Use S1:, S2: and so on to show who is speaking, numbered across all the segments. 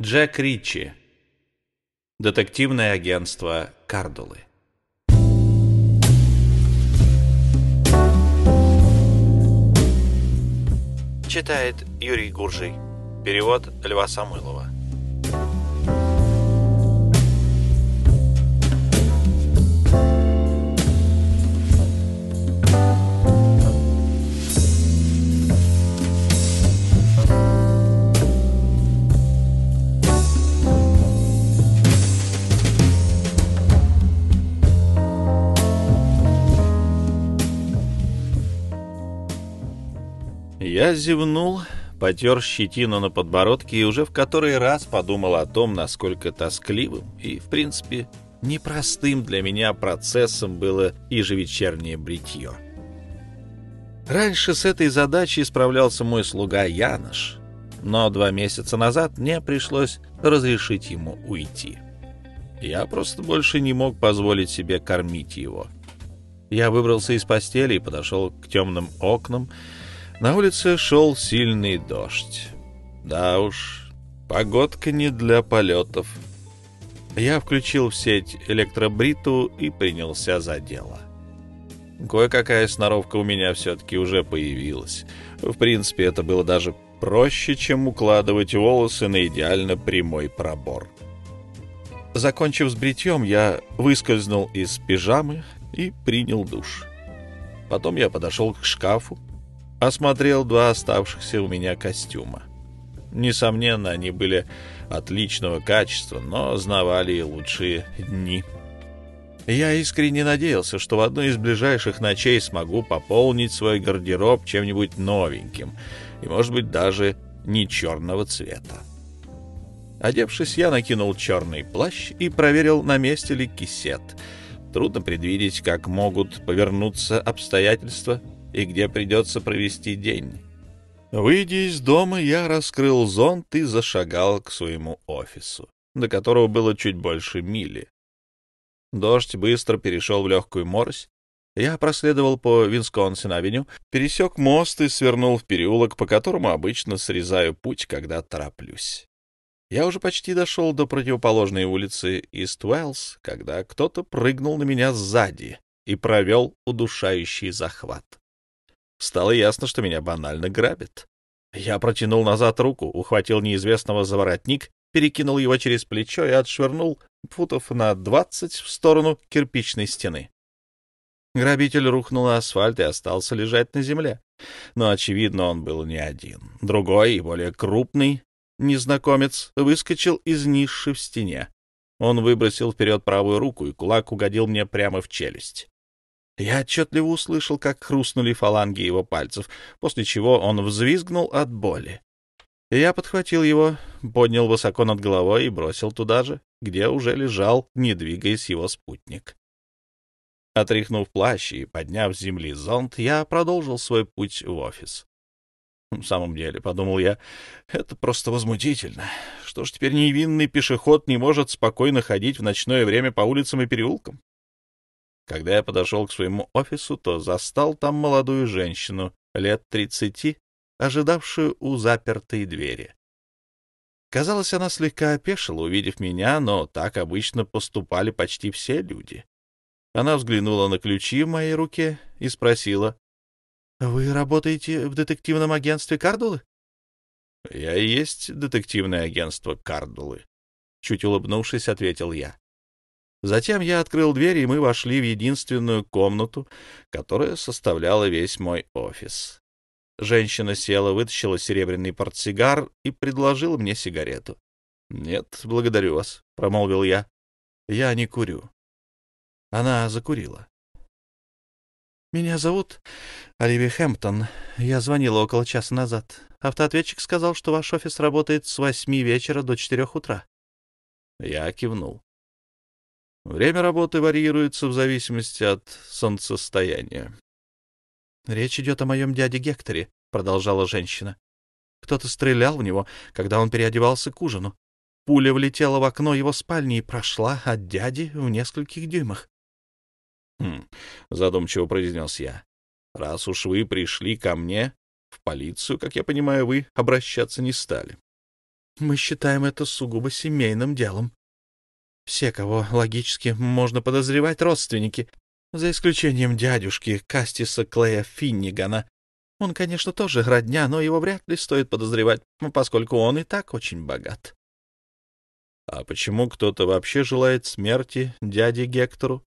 S1: Джек Ричи. Детективное агентство Кардулы. Читает Юрий Гуржий. Перевод Льва Самойлова. Я зевнул, потер щетину на подбородке и уже в который раз подумал о том, насколько тоскливым и, в принципе, непростым для меня процессом было ежевечернее бритье. Раньше с этой задачей справлялся мой слуга Янош, но два месяца назад мне пришлось разрешить ему уйти. Я просто больше не мог позволить себе кормить его. Я выбрался из постели и подошел к темным окнам, на улице шел сильный дождь. Да уж, погодка не для полетов. Я включил в сеть электробриту и принялся за дело. Кое-какая сноровка у меня все-таки уже появилась. В принципе, это было даже проще, чем укладывать волосы на идеально прямой пробор. Закончив с бритьем, я выскользнул из пижамы и принял душ. Потом я подошел к шкафу, осмотрел два оставшихся у меня костюма. Несомненно, они были отличного качества, но знавали и лучшие дни. Я искренне надеялся, что в одной из ближайших ночей смогу пополнить свой гардероб чем-нибудь новеньким, и, может быть, даже не черного цвета. Одевшись, я накинул черный плащ и проверил, на месте ли кисет. Трудно предвидеть, как могут повернуться обстоятельства — и где придется провести день. Выйдя из дома, я раскрыл зонт и зашагал к своему офису, до которого было чуть больше мили. Дождь быстро перешел в легкую морось. Я проследовал по Винсконсин-авеню, пересек мост и свернул в переулок, по которому обычно срезаю путь, когда тороплюсь. Я уже почти дошел до противоположной улицы Ист-Уэллс, когда кто-то прыгнул на меня сзади и провел удушающий захват. Стало ясно, что меня банально грабят. Я протянул назад руку, ухватил неизвестного за воротник, перекинул его через плечо и отшвырнул футов на двадцать в сторону кирпичной стены. Грабитель рухнул на асфальт и остался лежать на земле. Но, очевидно, он был не один. Другой и более крупный незнакомец выскочил из ниши в стене. Он выбросил вперед правую руку, и кулак угодил мне прямо в челюсть. Я отчетливо услышал, как хрустнули фаланги его пальцев, после чего он взвизгнул от боли. Я подхватил его, поднял высоко над головой и бросил туда же, где уже лежал, не двигаясь его спутник. Отряхнув плащ и подняв с земли зонт, я продолжил свой путь в офис. В самом деле, — подумал я, — это просто возмутительно. Что ж теперь невинный пешеход не может спокойно ходить в ночное время по улицам и переулкам? Когда я подошел к своему офису, то застал там молодую женщину лет тридцати, ожидавшую у запертой двери. Казалось, она слегка опешила, увидев меня, но так обычно поступали почти все люди. Она взглянула на ключи в моей руке и спросила, «Вы работаете в детективном агентстве Кардулы?» «Я и есть детективное агентство Кардулы», — чуть улыбнувшись, ответил я. Затем я открыл дверь, и мы вошли в единственную комнату, которая составляла весь мой офис. Женщина села, вытащила серебряный портсигар и предложила мне сигарету. — Нет, благодарю вас, — промолвил я. — Я не курю. Она закурила. — Меня зовут Оливия Хэмптон. Я звонила около часа назад. Автоответчик сказал, что ваш офис работает с восьми вечера до четырех утра. Я кивнул. Время работы варьируется в зависимости от солнцестояния. «Речь идет о моем дяде Гекторе», — продолжала женщина. «Кто-то стрелял в него, когда он переодевался к ужину. Пуля влетела в окно его спальни и прошла от дяди в нескольких дюймах». «Хм», — задумчиво произнес я. «Раз уж вы пришли ко мне, в полицию, как я понимаю, вы обращаться не стали».
S2: Мы считаем это сугубо семейным делом. Все, кого логически можно подозревать, родственники, за исключением дядюшки Кастиса Клея Финнигана. Он, конечно, тоже родня, но его вряд ли стоит подозревать, поскольку он и так очень богат.
S1: А почему кто-то вообще желает смерти дяде Гектору?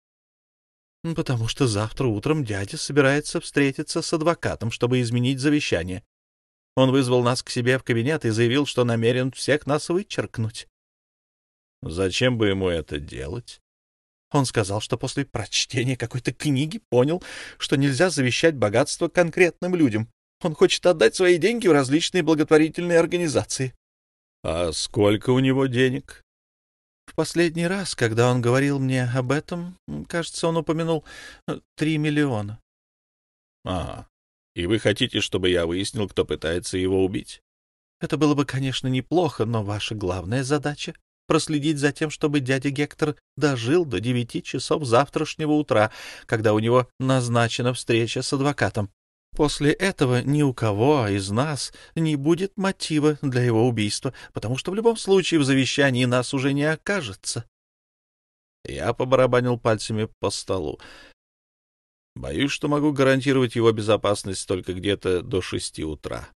S2: Потому что завтра утром дядя собирается встретиться с адвокатом, чтобы изменить завещание. Он вызвал нас к себе в кабинет и заявил, что намерен всех нас вычеркнуть.
S1: Зачем бы ему это делать?
S2: Он сказал, что после прочтения какой-то книги понял, что нельзя завещать богатство конкретным людям. Он хочет отдать свои деньги в различные благотворительные организации.
S1: — А сколько у него денег?
S2: В последний раз, когда он говорил мне об этом, кажется, он упомянул э, три миллиона.
S1: — Ага. И вы хотите, чтобы я выяснил, кто пытается его убить?
S2: Это было бы, конечно, неплохо, но ваша главная задача — проследить за тем, чтобы дядя Гектор дожил до девяти часов завтрашнего утра, когда у него назначена встреча с адвокатом. После этого ни у кого из нас не будет мотива для его убийства, потому что в любом случае в завещании нас уже не окажется.
S1: Я побарабанил пальцами по столу. Боюсь, что могу гарантировать его безопасность только где-то до шести утра.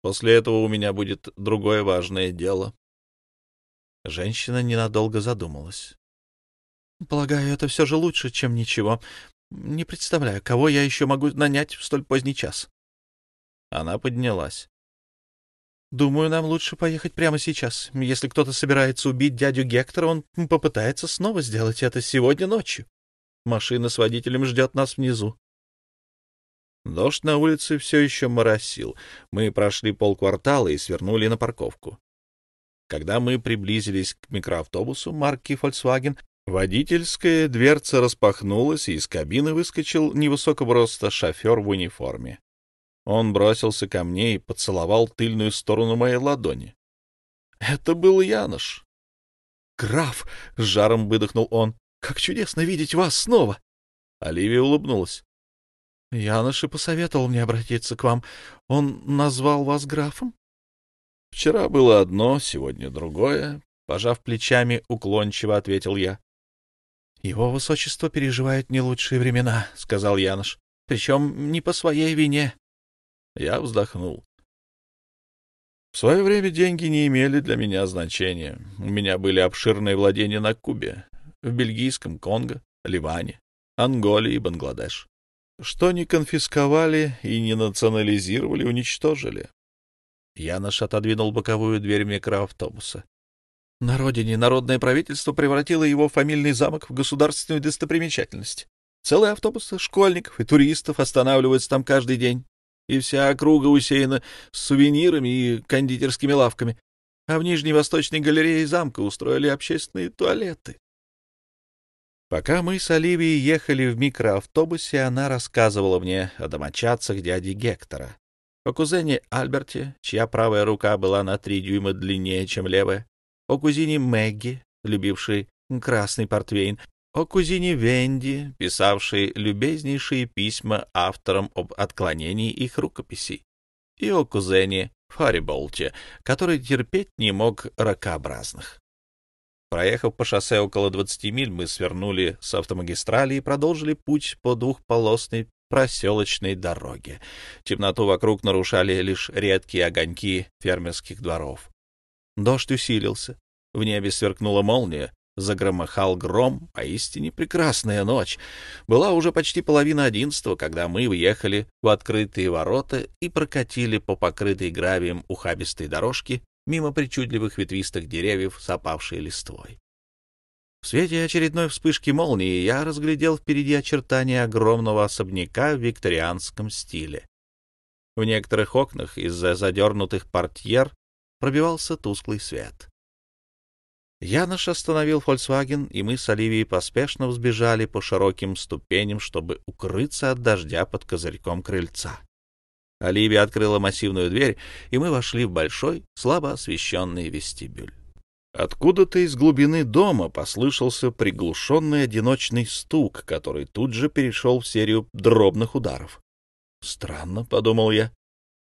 S1: После этого у меня будет другое важное дело.
S2: Женщина ненадолго задумалась. — Полагаю, это все же лучше, чем ничего. Не представляю, кого я еще могу нанять в столь поздний час.
S1: Она поднялась.
S2: Думаю, нам лучше поехать прямо сейчас. Если кто-то собирается убить дядю Гектора, он попытается снова сделать это сегодня ночью. Машина с водителем ждет нас внизу.
S1: Дождь на улице все еще моросил. Мы прошли полквартала и свернули на парковку. Когда мы приблизились к микроавтобусу марки Volkswagen, Водительская дверца распахнулась, и из кабины выскочил невысокого роста шофер в униформе. Он бросился ко мне и поцеловал тыльную сторону моей ладони. Это был Янош.
S2: «Граф!» — с жаром выдохнул он. «Как чудесно видеть вас снова!»
S1: Оливия улыбнулась.
S2: «Янош и посоветовал мне обратиться к вам. Он назвал вас графом?»
S1: «Вчера было одно, сегодня другое», — пожав плечами, уклончиво ответил я.
S2: Его высочество переживает не лучшие времена, — сказал Янош. — Причем не по своей вине.
S1: Я вздохнул. В свое время деньги не имели для меня значения. У меня были обширные владения на Кубе, в бельгийском Конго, Ливане, Анголе и Бангладеш. Что не конфисковали и не национализировали, уничтожили.
S2: Янош отодвинул боковую дверь микроавтобуса. На родине народное правительство превратило его фамильный замок в государственную достопримечательность. Целые автобусы школьников и туристов останавливаются там каждый день, и вся округа усеяна сувенирами и кондитерскими лавками, а в Нижней Восточной галерее замка устроили общественные туалеты. Пока мы с Оливией ехали в микроавтобусе, она рассказывала мне о домочадцах дяди Гектора, о кузене Альберте, чья правая рука была на три дюйма длиннее, чем левая, о кузине Мэгги, любившей красный портвейн, о кузине Венди, писавшей любезнейшие письма авторам об отклонении их рукописей, и о кузене Фариболте, который терпеть не мог ракообразных. Проехав по шоссе около 20 миль, мы свернули с автомагистрали и продолжили путь по двухполосной проселочной дороге. Темноту вокруг нарушали лишь редкие огоньки фермерских дворов. Дождь усилился. В небе сверкнула молния, загромыхал гром, поистине прекрасная ночь. Была уже почти половина одиннадцатого, когда мы въехали в открытые ворота и прокатили по покрытой гравием ухабистой дорожке мимо причудливых ветвистых деревьев с опавшей листвой. В свете очередной вспышки молнии я разглядел впереди очертания огромного особняка в викторианском стиле. В некоторых окнах из-за задернутых портьер пробивался тусклый свет. Янош остановил «Фольксваген», и мы с Оливией поспешно взбежали по широким ступеням, чтобы укрыться от дождя под козырьком крыльца. Оливия открыла массивную дверь, и мы вошли в большой, слабо освещенный вестибюль. Откуда-то из глубины дома послышался приглушенный одиночный стук, который тут же перешел в серию дробных ударов. «Странно», — подумал я.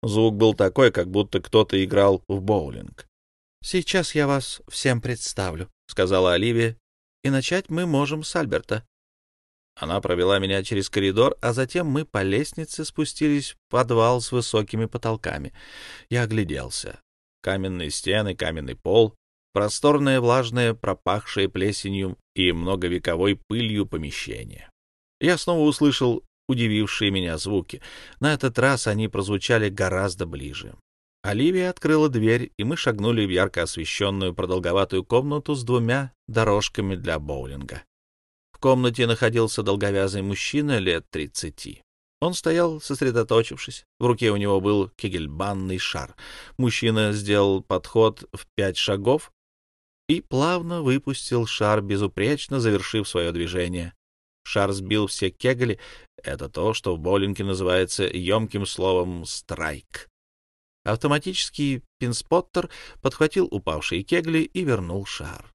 S2: Звук был такой, как будто кто-то играл в боулинг. Сейчас я вас всем представлю, сказала Оливия, и начать мы можем с Альберта. Она провела меня через коридор, а затем мы по лестнице спустились в подвал с высокими потолками. Я огляделся. Каменные стены, каменный пол, просторное, влажное, пропахшее плесенью и многовековой пылью помещение. Я снова услышал удивившие меня звуки. На этот раз они прозвучали гораздо ближе. Оливия открыла дверь, и мы шагнули в ярко освещенную продолговатую комнату с двумя дорожками для боулинга. В комнате находился долговязый мужчина лет тридцати. Он стоял, сосредоточившись. В руке у него был кегельбанный шар. Мужчина сделал подход в пять шагов и плавно выпустил шар, безупречно завершив свое движение. Шар сбил все кегли. Это то, что в боулинге называется емким словом «страйк». Автоматический пинспоттер подхватил упавшие кегли и вернул шар.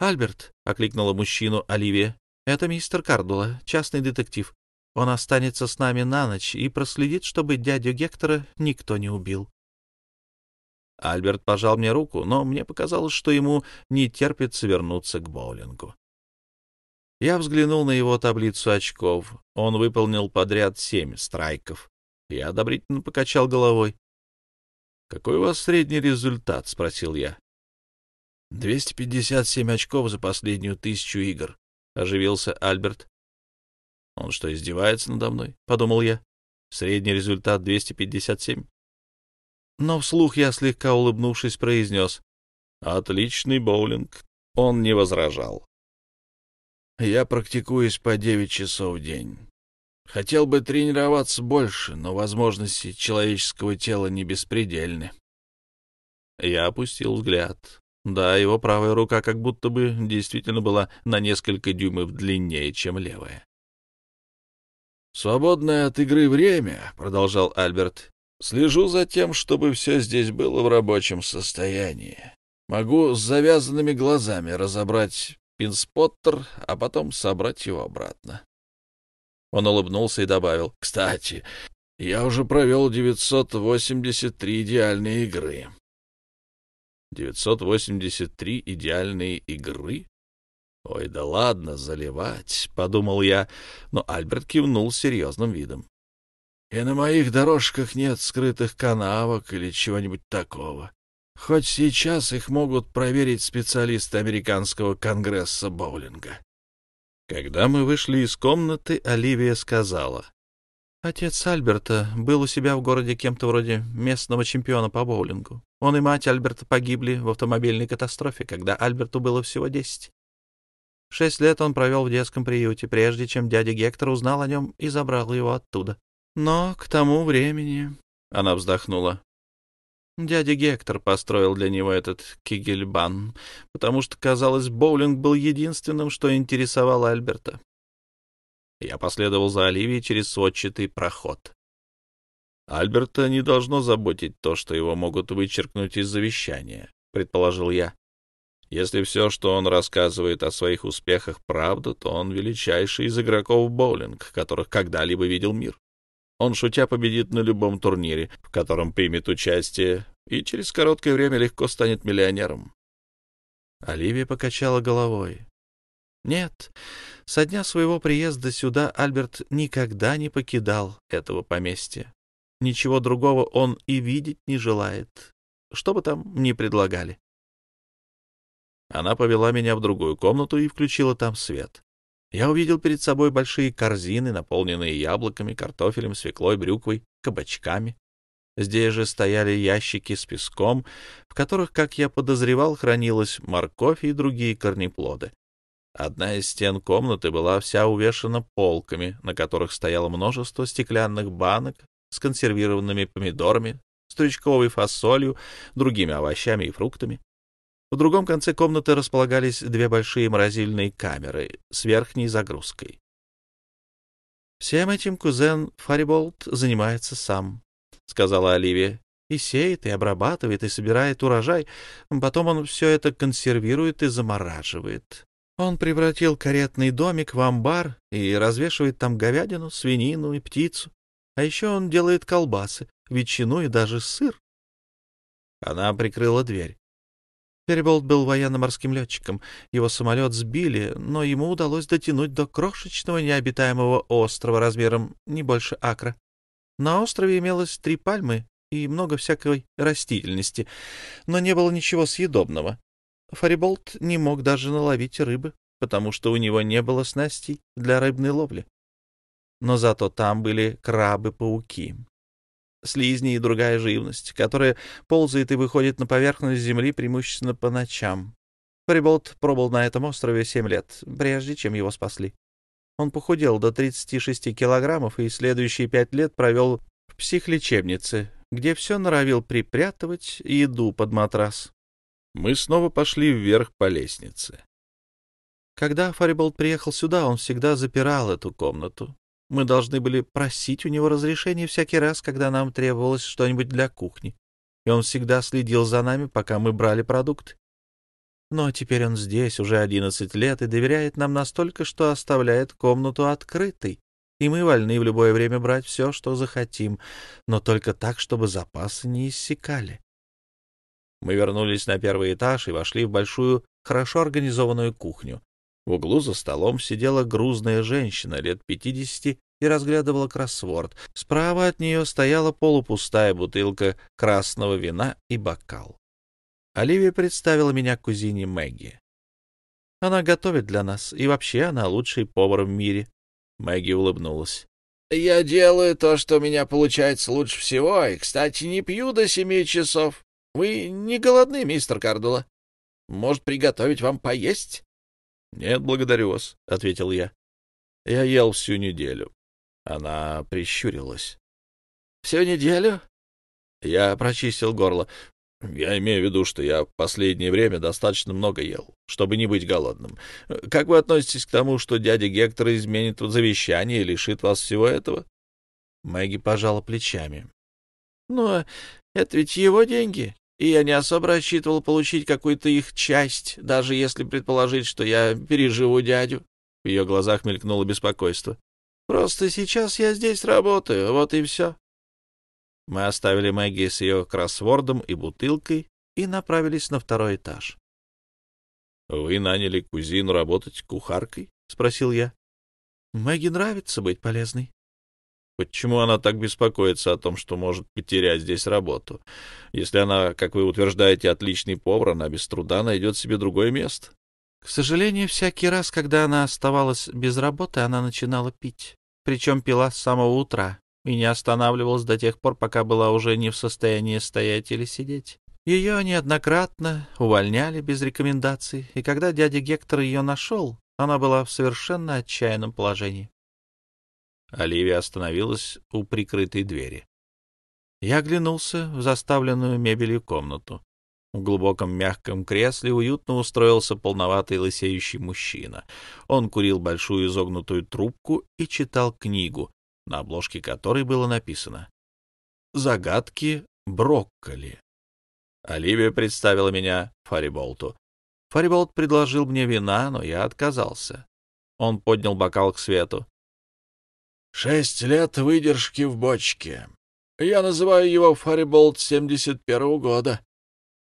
S2: «Альберт», — окликнула мужчину Оливия, — «это мистер Кардула, частный детектив. Он останется с нами на ночь и проследит, чтобы дядю Гектора никто не убил». Альберт пожал мне руку, но мне показалось, что ему не терпится вернуться к боулингу. Я взглянул на его таблицу очков. Он выполнил подряд семь страйков. Я одобрительно покачал головой. «Какой у вас средний результат?» — спросил я. Двести пятьдесят семь очков за последнюю тысячу игр, — оживился Альберт. Он что, издевается надо мной? — подумал я. Средний результат двести пятьдесят семь. Но вслух я, слегка улыбнувшись, произнес. Отличный боулинг. Он не возражал. Я практикуюсь по девять часов в день. Хотел бы тренироваться больше, но возможности человеческого тела не беспредельны. Я опустил взгляд. Да, его правая рука как будто бы действительно была на несколько дюймов длиннее, чем левая. «Свободное от игры время», — продолжал Альберт, — «слежу за тем, чтобы все здесь было в рабочем состоянии. Могу с завязанными глазами разобрать пинспоттер, а потом собрать его обратно». Он улыбнулся и добавил, «Кстати, я уже провел 983 идеальные игры. 983 идеальные игры? Ой, да ладно, заливать, — подумал я, но Альберт кивнул серьезным видом. И на моих дорожках нет скрытых канавок или чего-нибудь такого. Хоть сейчас их могут проверить специалисты американского конгресса боулинга. Когда мы вышли из комнаты, Оливия сказала. Отец Альберта был у себя в городе кем-то вроде местного чемпиона по боулингу. Он и мать Альберта погибли в автомобильной катастрофе, когда Альберту было всего десять. Шесть лет он провел в детском приюте, прежде чем дядя Гектор узнал о нем и забрал его оттуда. Но к тому времени... Она вздохнула. Дядя Гектор построил для него этот кигельбан, потому что, казалось, боулинг был единственным, что интересовало Альберта. Я последовал за Оливией через сводчатый проход. Альберта не должно заботить то, что его могут вычеркнуть из завещания, предположил я. Если все, что он рассказывает о своих успехах, правда, то он величайший из игроков боулинг, которых когда-либо видел мир. Он, шутя, победит на любом турнире, в котором примет участие, и через короткое время легко станет миллионером. Оливия покачала головой. Нет, со дня своего приезда сюда Альберт никогда не покидал этого поместья. Ничего другого он и видеть не желает, что бы там ни предлагали. Она повела меня в другую комнату и включила там свет. Я увидел перед собой большие корзины, наполненные яблоками, картофелем, свеклой, брюквой, кабачками. Здесь же стояли ящики с песком, в которых, как я подозревал, хранилась морковь и другие корнеплоды. Одна из стен комнаты была вся увешана полками, на которых стояло множество стеклянных банок с консервированными помидорами, стручковой фасолью, другими овощами и фруктами. В другом конце комнаты располагались две большие морозильные камеры с верхней загрузкой. «Всем этим кузен Фариболт занимается сам», — сказала Оливия. «И сеет, и обрабатывает, и собирает урожай. Потом он все это консервирует и замораживает. Он превратил каретный домик в амбар и развешивает там говядину, свинину и птицу. А еще он делает колбасы, ветчину и даже сыр. Она прикрыла дверь. Переболт был военно-морским летчиком. Его самолет сбили, но ему удалось дотянуть до крошечного необитаемого острова размером не больше акра. На острове имелось три пальмы и много всякой растительности, но не было ничего съедобного. Фариболт не мог даже наловить рыбы, потому что у него не было снастей для рыбной ловли. Но зато там были крабы-пауки, слизни и другая живность, которая ползает и выходит на поверхность земли преимущественно по ночам. Фариболт пробыл на этом острове семь лет, прежде чем его спасли. Он похудел до 36 килограммов и следующие пять лет провел в психлечебнице, где все норовил припрятывать еду под матрас.
S1: Мы снова пошли вверх по лестнице.
S2: Когда Фариболт приехал сюда, он всегда запирал эту комнату. Мы должны были просить у него разрешения всякий раз, когда нам требовалось что-нибудь для кухни. И он всегда следил за нами, пока мы брали продукты. Но теперь он здесь уже одиннадцать лет и доверяет нам настолько, что оставляет комнату открытой, и мы вольны в любое время брать все, что захотим, но только так, чтобы запасы не иссякали. Мы вернулись на первый этаж и вошли в большую, хорошо организованную кухню. В углу за столом сидела грузная женщина лет пятидесяти и разглядывала кроссворд. Справа от нее стояла полупустая бутылка красного вина и бокал. Оливия представила меня кузине Мэгги. Она готовит для нас, и вообще она лучший повар в мире. Мэгги улыбнулась.
S3: — Я делаю то, что у меня получается лучше всего, и, кстати, не пью до семи часов. Вы не голодны, мистер Кардула? Может, приготовить вам поесть?
S1: — Нет, благодарю вас, — ответил я. Я ел всю неделю. Она прищурилась.
S3: — Всю неделю?
S1: Я прочистил горло. Я имею в виду, что я в последнее время достаточно много ел, чтобы не быть голодным. Как вы относитесь к тому, что дядя Гектор изменит завещание и лишит вас всего этого?
S2: Мэгги пожала плечами.
S3: — Но это ведь его деньги, и я не особо рассчитывал получить какую-то их часть, даже если предположить, что я переживу дядю.
S1: В ее глазах мелькнуло беспокойство.
S3: — Просто сейчас я здесь работаю, вот и все.
S2: Мы оставили Мэгги с ее кроссвордом и бутылкой и направились на второй этаж.
S1: — Вы наняли кузину работать кухаркой? — спросил я.
S2: — Мэгги нравится быть полезной.
S1: Почему она так беспокоится о том, что может потерять здесь работу? Если она, как вы утверждаете, отличный повар, она без труда найдет себе другое место.
S2: К сожалению, всякий раз, когда она оставалась без работы, она начинала пить. Причем пила с самого утра и не останавливалась до тех пор, пока была уже не в состоянии стоять или сидеть. Ее неоднократно увольняли без рекомендаций, и когда дядя Гектор ее нашел, она была в совершенно отчаянном положении. Оливия остановилась у прикрытой двери. Я оглянулся в заставленную мебелью комнату. В глубоком мягком кресле уютно устроился полноватый лысеющий мужчина. Он курил большую изогнутую трубку и читал книгу, на обложке которой было написано «Загадки брокколи». Оливия представила меня Фариболту. Фариболт предложил мне вина, но я отказался. Он поднял бокал к свету.
S3: «Шесть лет выдержки в бочке. Я называю его Фариболт 71-го года.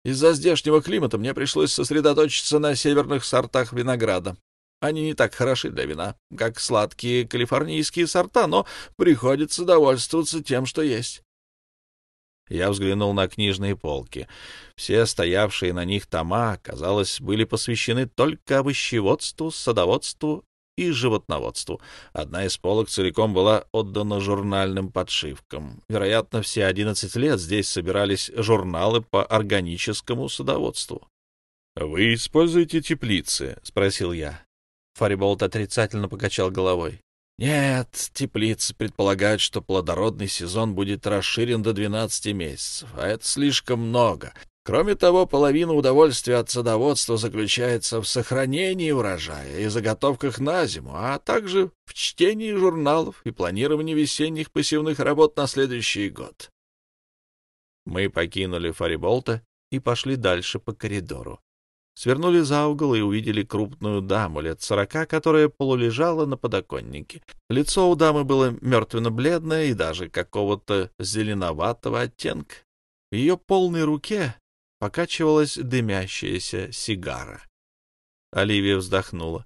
S3: Из-за здешнего климата мне пришлось сосредоточиться на северных сортах винограда. Они не так хороши для вина, как сладкие калифорнийские сорта, но приходится довольствоваться тем, что есть.
S2: Я взглянул на книжные полки. Все стоявшие на них тома, казалось, были посвящены только овощеводству, садоводству и животноводству. Одна из полок целиком была отдана журнальным подшивкам. Вероятно, все одиннадцать лет здесь собирались журналы по органическому садоводству.
S1: — Вы используете теплицы? — спросил я.
S2: Фариболт отрицательно покачал головой.
S3: Нет, теплицы предполагают, что плодородный сезон будет расширен до 12 месяцев, а это слишком много. Кроме того, половина удовольствия от садоводства заключается в сохранении урожая и заготовках на зиму, а также в чтении журналов и планировании весенних посевных работ на следующий год.
S2: Мы покинули Фариболта и пошли дальше по коридору свернули за угол и увидели крупную даму лет сорока, которая полулежала на подоконнике. Лицо у дамы было мертвенно-бледное и даже какого-то зеленоватого оттенка. В ее полной руке покачивалась дымящаяся сигара. Оливия вздохнула.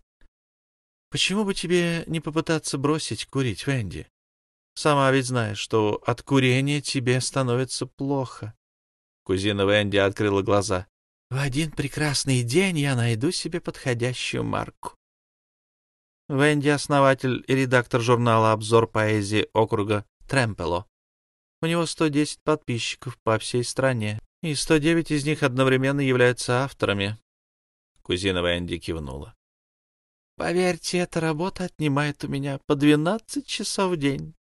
S2: «Почему бы тебе не попытаться бросить курить, Венди? Сама ведь знаешь, что от курения тебе становится плохо». Кузина Венди открыла глаза. «В один прекрасный день я найду себе подходящую марку». Венди — основатель и редактор журнала «Обзор поэзии округа Тремпело. У него 110 подписчиков по всей стране, и 109 из них одновременно являются авторами. Кузина Венди кивнула. Поверьте, эта работа отнимает у меня по 12 часов в день.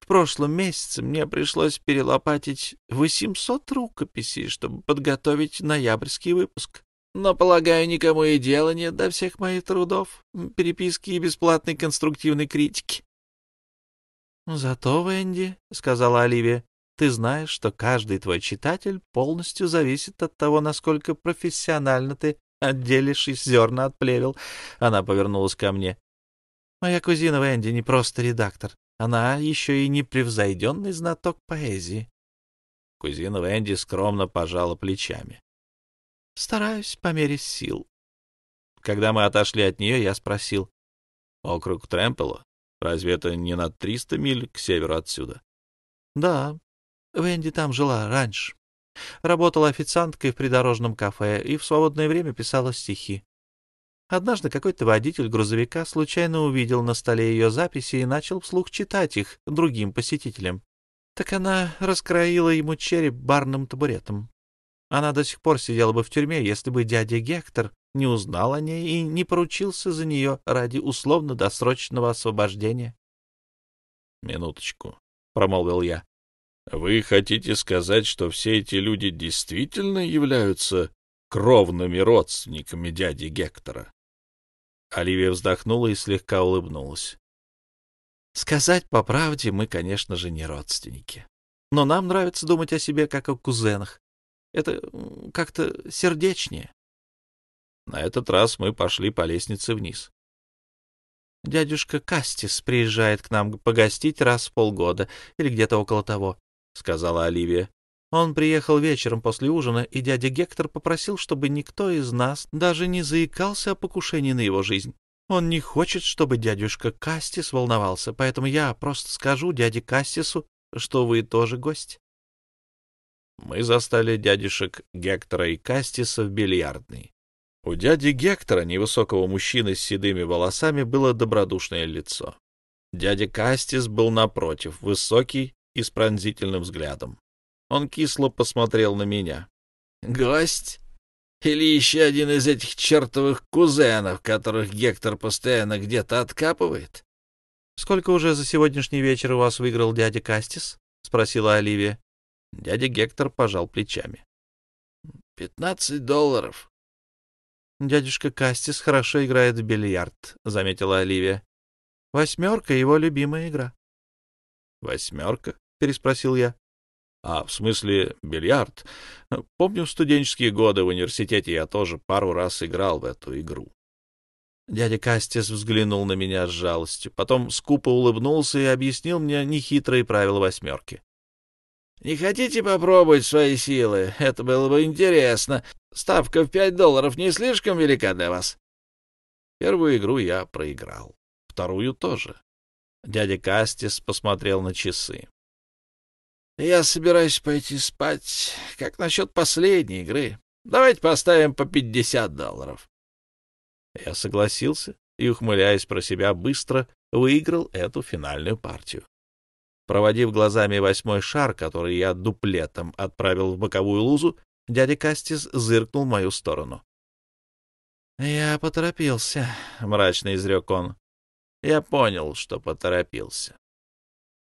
S2: В прошлом месяце мне пришлось перелопатить 800 рукописей, чтобы подготовить ноябрьский выпуск. Но, полагаю, никому и дела нет до всех моих трудов, переписки и бесплатной конструктивной критики. «Зато, Венди, — сказала Оливия, — ты знаешь, что каждый твой читатель полностью зависит от того, насколько профессионально ты отделишь из зерна от плевел. Она повернулась ко мне. Моя кузина Венди не просто редактор. Она еще и непревзойденный знаток поэзии. Кузина Венди скромно пожала плечами. Стараюсь по мере сил. Когда мы отошли от нее, я спросил. Округ Трэмпела? Разве это не на триста миль к северу отсюда? Да. Венди там жила раньше. Работала официанткой в придорожном кафе и в свободное время писала стихи. Однажды какой-то водитель грузовика случайно увидел на столе ее записи и начал вслух читать их другим посетителям. Так она раскроила ему череп барным табуретом. Она до сих пор сидела бы в тюрьме, если бы дядя Гектор не узнал о ней и не поручился за нее ради условно-досрочного освобождения. — Минуточку, — промолвил я. Вы хотите сказать, что все эти люди действительно являются кровными родственниками дяди Гектора? Оливия вздохнула и слегка улыбнулась. Сказать по правде, мы, конечно же, не родственники. Но нам нравится думать о себе как о кузенах. Это как-то сердечнее. На этот раз мы пошли по лестнице вниз. Дядюшка Кастис приезжает к нам погостить раз в полгода или где-то около того сказала Оливия. Он приехал вечером после ужина, и дядя Гектор попросил, чтобы никто из нас даже не заикался о покушении на его жизнь. Он не хочет, чтобы дядюшка Кастис волновался, поэтому я просто скажу дяде Кастису, что вы тоже гость. Мы застали дядюшек Гектора и Кастиса в бильярдной. У дяди Гектора, невысокого мужчины с седыми волосами, было добродушное лицо. Дядя Кастис был напротив, высокий и с пронзительным взглядом. Он кисло посмотрел на меня. «Гость? Или еще один из этих чертовых кузенов, которых Гектор постоянно где-то откапывает?» «Сколько уже за сегодняшний вечер у вас выиграл дядя Кастис?» — спросила Оливия. Дядя Гектор пожал плечами. «Пятнадцать долларов». «Дядюшка Кастис хорошо играет в бильярд», — заметила Оливия. «Восьмерка — его любимая игра». «Восьмерка?» — переспросил я. «А, в смысле, бильярд? Помню, в студенческие годы в университете я тоже пару раз играл в эту игру». Дядя Кастис взглянул на меня с жалостью, потом скупо улыбнулся и объяснил мне нехитрые правила восьмерки. «Не хотите попробовать свои силы? Это было бы интересно. Ставка в пять долларов не слишком велика для вас?» Первую игру я проиграл, вторую тоже. Дядя Кастис посмотрел на часы. Я собираюсь пойти спать. Как насчет последней игры? Давайте поставим по пятьдесят долларов. Я согласился и, ухмыляясь про себя, быстро выиграл эту финальную партию. Проводив глазами восьмой шар, который я дуплетом отправил в боковую лузу, дядя Кастис зыркнул в мою сторону. «Я поторопился», — мрачно изрек он. Я понял, что поторопился.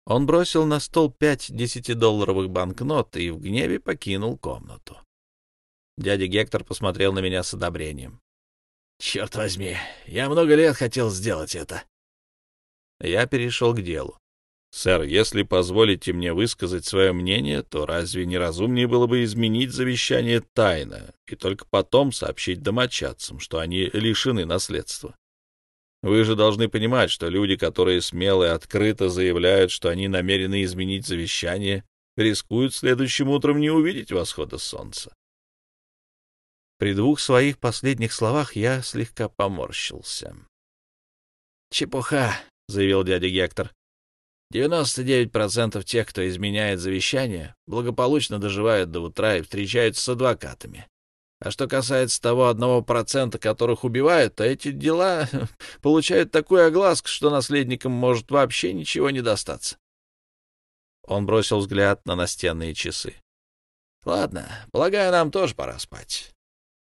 S2: Он бросил на стол пять десятидолларовых банкнот и в гневе покинул комнату. Дядя Гектор посмотрел на меня с одобрением. — Черт возьми, я много лет хотел сделать это. Я перешел к делу. — Сэр, если позволите мне высказать свое мнение, то разве не разумнее было бы изменить завещание тайно и только потом сообщить домочадцам, что они лишены наследства? Вы же должны понимать, что люди, которые смело и открыто заявляют, что они намерены изменить завещание,
S1: рискуют следующим утром не увидеть восхода солнца.
S2: При двух своих последних словах я слегка поморщился.
S3: «Чепуха», — заявил дядя Гектор. «99% процентов тех, кто изменяет завещание, благополучно доживают до утра и встречаются с адвокатами. А что касается того одного процента, которых убивают, то эти дела получают такую огласку, что наследникам может вообще ничего не достаться.
S2: Он бросил взгляд на настенные часы.
S3: Ладно, полагаю, нам тоже пора спать.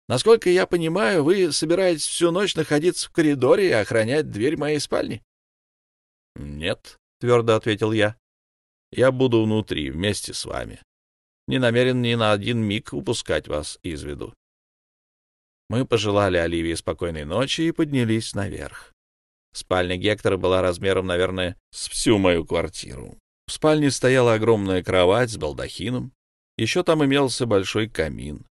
S3: Насколько я понимаю, вы собираетесь всю ночь находиться в коридоре и охранять дверь моей спальни?
S1: Нет, твердо ответил я. Я буду внутри вместе с вами. Не намерен ни на один миг упускать вас из виду. Мы пожелали Оливии спокойной ночи и поднялись наверх. Спальня Гектора была размером, наверное, с всю мою квартиру. В спальне стояла огромная кровать с балдахином. Еще там имелся большой камин.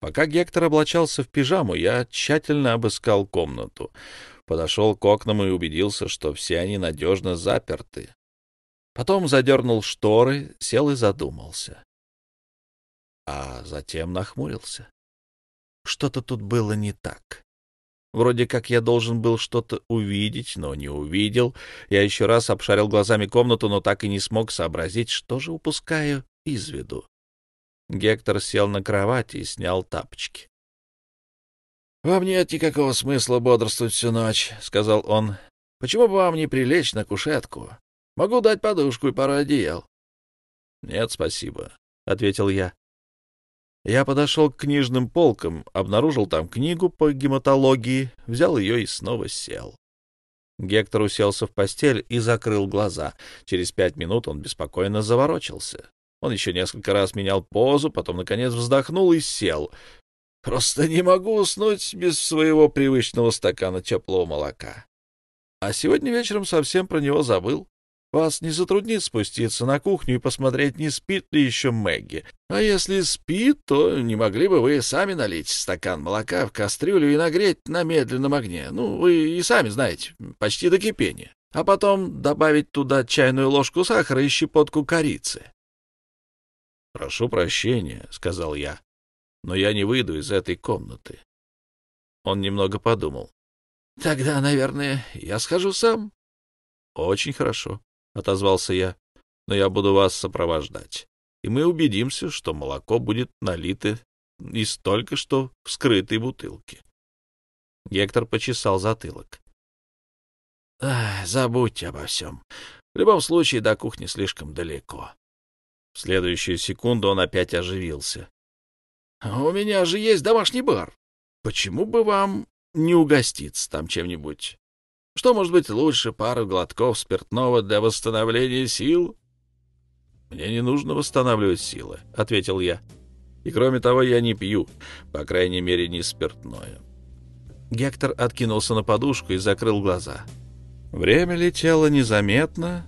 S1: Пока Гектор облачался в пижаму, я тщательно обыскал комнату. Подошел к окнам и убедился, что все они надежно заперты. Потом задернул шторы, сел и задумался. А затем нахмурился. Что-то тут было не так. Вроде как я должен был что-то увидеть, но не увидел. Я еще раз обшарил глазами комнату, но так и не смог сообразить, что же упускаю из виду. Гектор сел на кровать и снял тапочки.
S3: — Вам нет никакого смысла бодрствовать всю ночь, — сказал он. — Почему бы вам не прилечь на кушетку? Могу дать подушку и пару одеял.
S1: — Нет, спасибо, — ответил я. Я подошел к книжным полкам, обнаружил там книгу по гематологии, взял ее и снова сел. Гектор уселся в постель и закрыл глаза. Через пять минут он беспокойно заворочился. Он еще несколько раз менял позу, потом, наконец, вздохнул и сел. «Просто не могу уснуть без своего привычного стакана теплого молока. А сегодня вечером совсем про него забыл. Вас не затруднит спуститься на кухню и посмотреть, не спит ли еще Мэгги. А если спит, то не могли бы вы сами налить стакан молока в кастрюлю и нагреть на медленном огне. Ну, вы и сами знаете, почти до кипения. А потом добавить туда чайную ложку сахара и щепотку корицы. «Прошу прощения», — сказал я, — «но я не выйду из этой комнаты». Он немного подумал. «Тогда, наверное, я схожу сам». «Очень хорошо», — отозвался я, — но я буду вас сопровождать, и мы убедимся, что молоко будет налито из только что вскрытой бутылки. Гектор почесал затылок. — Забудьте обо всем. В любом случае, до кухни слишком далеко. В следующую секунду он опять оживился. — У меня же есть домашний бар. Почему бы вам не угоститься там чем-нибудь? Что может быть лучше пары глотков спиртного для восстановления сил? — Мне не нужно восстанавливать силы, — ответил я. — И кроме того, я не пью, по крайней мере, не спиртное. Гектор откинулся на подушку и закрыл глаза. Время летело незаметно.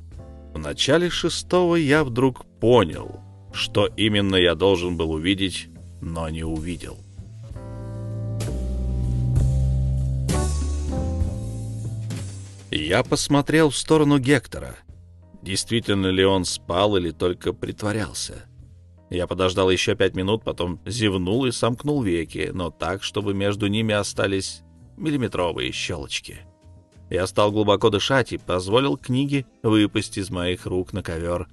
S1: В начале шестого я вдруг понял, что именно я должен был увидеть, но не увидел. Я посмотрел в сторону Гектора. Действительно ли он спал или только притворялся? Я подождал еще пять минут, потом зевнул и сомкнул веки, но так, чтобы между ними остались миллиметровые щелочки. Я стал глубоко дышать и позволил книге выпасть из моих рук на ковер.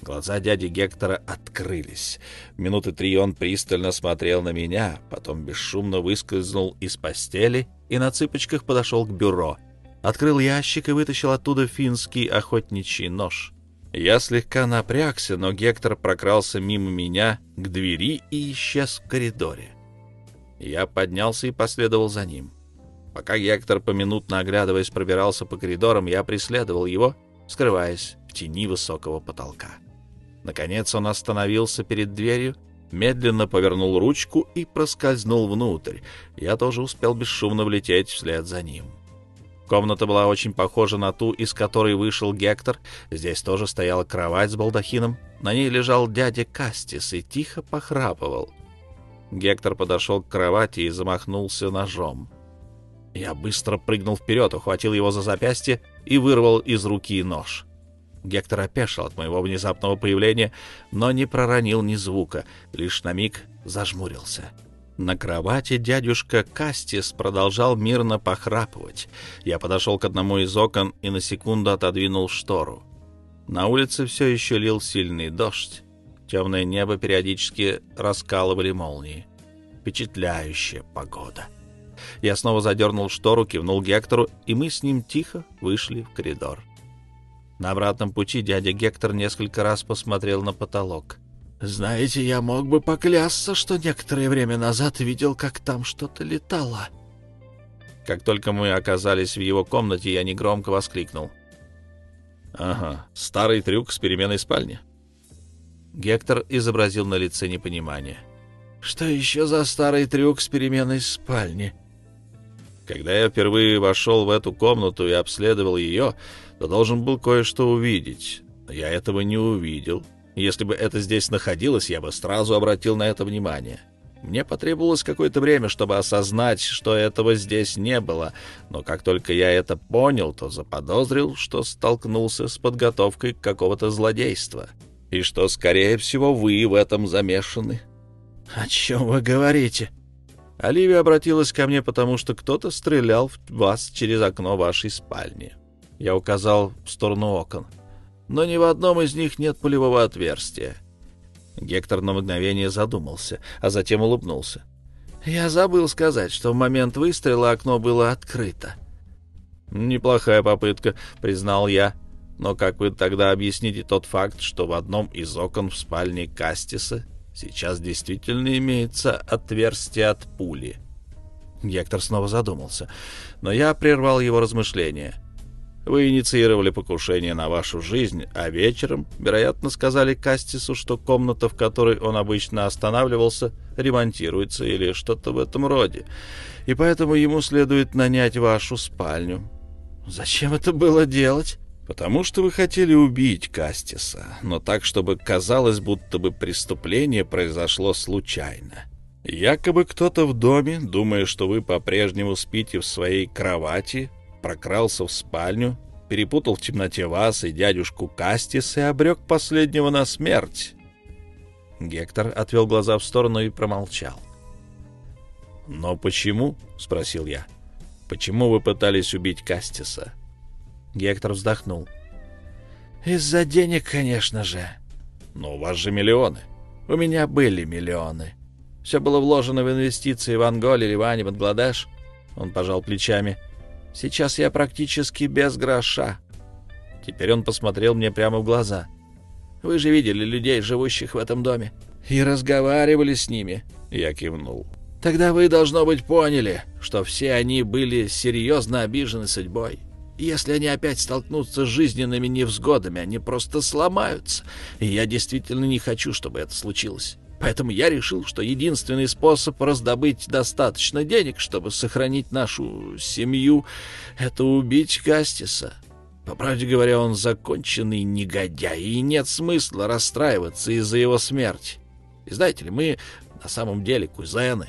S1: Глаза дяди Гектора открылись. Минуты три он пристально смотрел на меня, потом бесшумно выскользнул из постели и на цыпочках подошел к бюро — открыл ящик и вытащил оттуда финский охотничий нож. Я слегка напрягся, но Гектор прокрался мимо меня к двери и исчез в коридоре. Я поднялся и последовал за ним. Пока Гектор, поминутно оглядываясь, пробирался по коридорам, я преследовал его, скрываясь в тени высокого потолка. Наконец он остановился перед дверью, медленно повернул ручку и проскользнул внутрь. Я тоже успел бесшумно влететь вслед за ним. — Комната была очень похожа на ту, из которой вышел Гектор. Здесь тоже стояла кровать с балдахином. На ней лежал дядя Кастис и тихо похрапывал. Гектор подошел к кровати и замахнулся ножом. Я быстро прыгнул вперед, ухватил его за запястье и вырвал из руки нож. Гектор опешил от моего внезапного появления, но не проронил ни звука, лишь на миг зажмурился. На кровати дядюшка Кастис продолжал мирно похрапывать. Я подошел к одному из окон и на секунду отодвинул штору. На улице все еще лил сильный дождь. Темное небо периодически раскалывали молнии. Впечатляющая погода. Я снова задернул штору, кивнул Гектору, и мы с ним тихо вышли в коридор. На обратном пути дядя Гектор несколько раз посмотрел на потолок.
S3: «Знаете, я мог бы поклясться, что некоторое время назад видел, как там что-то летало».
S1: Как только мы оказались в его комнате, я негромко воскликнул. «Ага, старый трюк с переменой спальни». Гектор изобразил на лице непонимание.
S3: «Что еще за старый трюк с переменой спальни?»
S1: Когда я впервые вошел в эту комнату и обследовал ее, то должен был кое-что увидеть. Но я этого не увидел. Если бы это здесь находилось, я бы сразу обратил на это внимание. Мне потребовалось какое-то время, чтобы осознать, что этого здесь не было, но как только я это понял, то заподозрил, что столкнулся с подготовкой какого-то злодейства, и что, скорее всего, вы в этом замешаны.
S3: — О чем вы говорите?
S1: Оливия обратилась ко мне, потому что кто-то стрелял в вас через окно вашей спальни. Я указал в сторону окон. Но ни в одном из них нет пулевого отверстия. Гектор на мгновение задумался, а затем улыбнулся. «Я забыл сказать, что в момент выстрела окно было открыто». «Неплохая попытка», — признал я. «Но как вы тогда объясните тот факт, что в одном из окон в спальне Кастиса Сейчас действительно имеется отверстие от пули. Гектор снова задумался, но я прервал его размышления. Вы инициировали покушение на вашу жизнь, а вечером, вероятно, сказали Кастису, что комната, в которой он обычно останавливался, ремонтируется или что-то в этом роде, и поэтому ему следует нанять вашу спальню.
S3: Зачем это было делать?
S1: Потому что вы хотели убить Кастиса, но так, чтобы казалось, будто бы преступление произошло случайно. Якобы кто-то в доме, думая, что вы по-прежнему спите в своей кровати, прокрался в спальню, перепутал в темноте вас и дядюшку Кастис и обрек последнего на смерть. Гектор отвел глаза в сторону и промолчал. «Но почему?» — спросил я. «Почему вы пытались убить Кастиса?»
S3: Гектор вздохнул. «Из-за денег, конечно же.
S1: Но у вас же миллионы.
S3: У меня были миллионы. Все было вложено в инвестиции в Анголе, Ливане, Бангладеш. Он пожал плечами. Сейчас я практически без гроша. Теперь он посмотрел мне прямо в глаза. Вы же видели людей, живущих в этом доме, и разговаривали с ними.
S1: Я кивнул.
S3: Тогда вы, должно быть, поняли, что все они были серьезно обижены судьбой. Если они опять столкнутся с жизненными невзгодами, они просто сломаются. И я действительно не хочу, чтобы это случилось. Поэтому я решил, что единственный способ раздобыть достаточно денег, чтобы сохранить нашу семью, это убить Кастиса. По правде говоря, он законченный негодяй, и нет смысла расстраиваться из-за его смерти. И знаете ли, мы на самом деле кузены.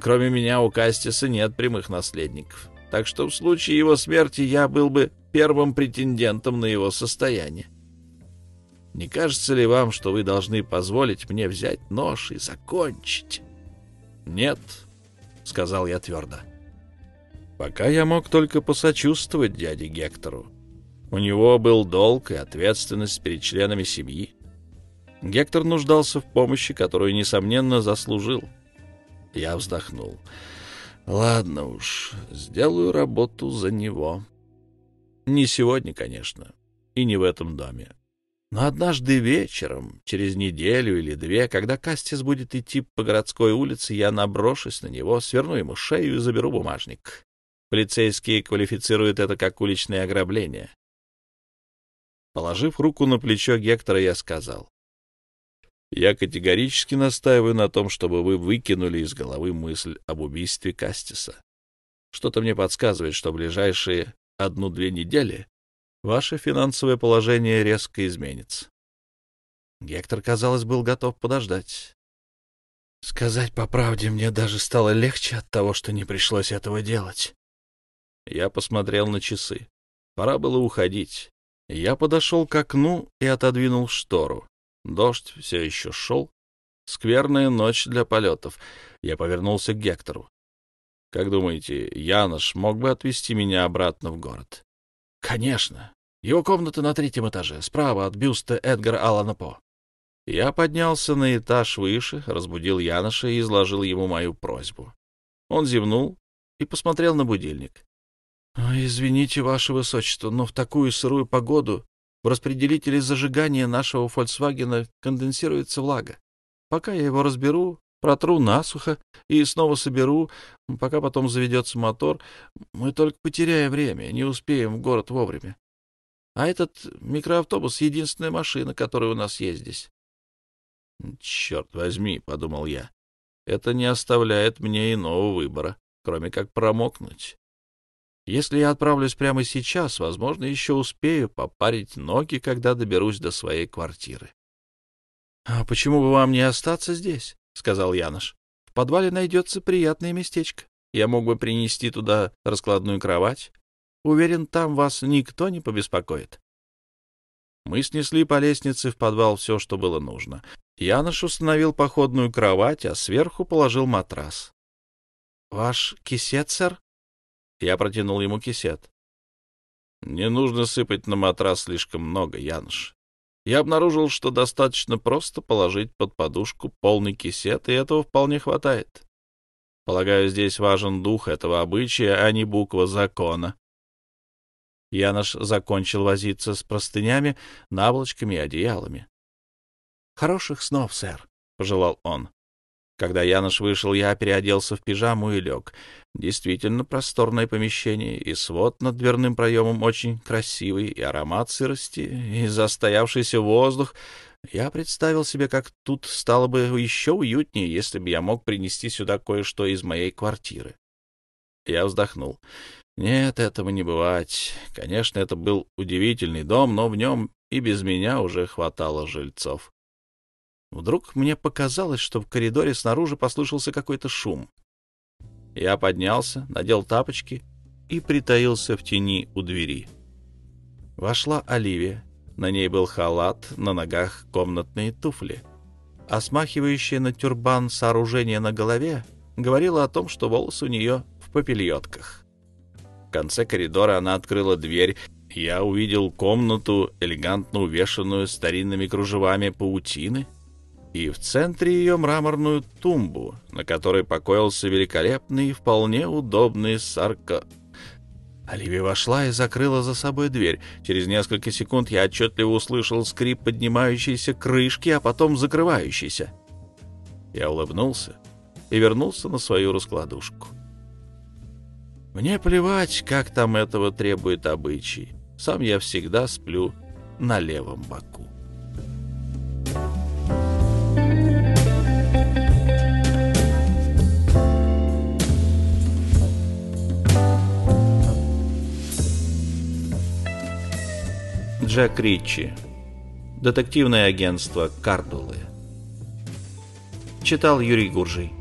S3: Кроме меня у Кастиса нет прямых наследников так что в случае его смерти я был бы первым претендентом на его состояние. Не кажется ли вам, что вы должны позволить мне взять нож и закончить? Нет, — сказал я твердо. Пока я мог только посочувствовать дяде Гектору. У него был долг и ответственность перед членами семьи. Гектор нуждался в помощи, которую, несомненно, заслужил. Я вздохнул. — Ладно уж, сделаю работу за него. Не сегодня, конечно, и не в этом доме. Но однажды вечером, через неделю или две, когда Кастис будет идти по городской улице, я наброшусь на него, сверну ему шею и заберу бумажник. Полицейские квалифицируют это как уличное ограбление. Положив руку на плечо Гектора, я сказал. Я категорически настаиваю на том, чтобы вы выкинули из головы мысль об убийстве Кастиса. Что-то мне подсказывает, что в ближайшие одну-две недели ваше финансовое положение резко изменится. Гектор, казалось, был готов подождать. Сказать по правде, мне даже стало легче от того, что не пришлось этого делать. Я посмотрел на часы. Пора было уходить.
S1: Я подошел к окну и отодвинул штору. Дождь все еще шел. Скверная ночь для полетов. Я повернулся к Гектору. «Как думаете, Янош мог бы отвезти меня обратно в город?»
S3: «Конечно. Его комната на третьем этаже, справа от бюста Эдгара Аллана По».
S1: Я поднялся на этаж выше, разбудил Яноша и изложил ему мою просьбу. Он зевнул и посмотрел на будильник.
S2: «Извините, ваше высочество, но в такую сырую погоду в распределителе зажигания нашего «Фольксвагена» конденсируется влага. Пока я его разберу, протру насухо и снова соберу, пока потом заведется мотор, мы только потеряем время, не успеем в город вовремя. А этот микроавтобус — единственная машина, которая у нас есть здесь.
S1: «Черт возьми», — подумал я, — «это не оставляет мне иного выбора, кроме как промокнуть». Если я отправлюсь прямо сейчас, возможно, еще успею попарить ноги, когда доберусь до своей квартиры.
S2: — А почему бы вам не остаться здесь? — сказал Янош. — В подвале найдется приятное местечко. Я мог бы принести туда раскладную кровать. Уверен, там вас никто не побеспокоит.
S1: Мы снесли по лестнице в подвал все, что было нужно. Янош установил походную кровать, а сверху положил матрас.
S2: — Ваш кисет, сэр?
S1: Я протянул ему кисет. Не нужно сыпать на матрас слишком много, Януш. Я обнаружил, что достаточно просто положить под подушку полный кисет, и этого вполне хватает. Полагаю, здесь важен дух этого обычая, а не буква закона. Янош закончил возиться с простынями, наволочками и одеялами.
S2: — Хороших снов, сэр, — пожелал он.
S1: Когда Янош вышел, я переоделся в пижаму и лег. Действительно просторное помещение, и свод над дверным проемом очень красивый, и аромат сырости, и застоявшийся воздух. Я представил себе, как тут стало бы еще уютнее, если бы я мог принести сюда кое-что из моей квартиры. Я вздохнул. Нет, этого не бывать. Конечно, это был удивительный дом, но в нем и без меня уже хватало жильцов. Вдруг мне показалось, что в коридоре снаружи послышался какой-то шум. Я поднялся, надел тапочки и притаился в тени у двери. Вошла Оливия. На ней был халат, на ногах комнатные туфли. А смахивающее на тюрбан сооружение на голове говорило о том, что волосы у нее в попельотках. В конце коридора она открыла дверь. Я увидел комнату, элегантно увешанную старинными кружевами паутины, и в центре ее мраморную тумбу, на которой покоился великолепный и вполне удобный сарко... Оливия вошла и закрыла за собой дверь. Через несколько секунд я отчетливо услышал скрип поднимающейся крышки, а потом закрывающейся. Я улыбнулся и вернулся на свою раскладушку. Мне плевать, как там этого требует обычай. Сам я всегда сплю на левом боку. Джек Ричи. Детективное агентство «Кардулы». Читал Юрий Гуржий.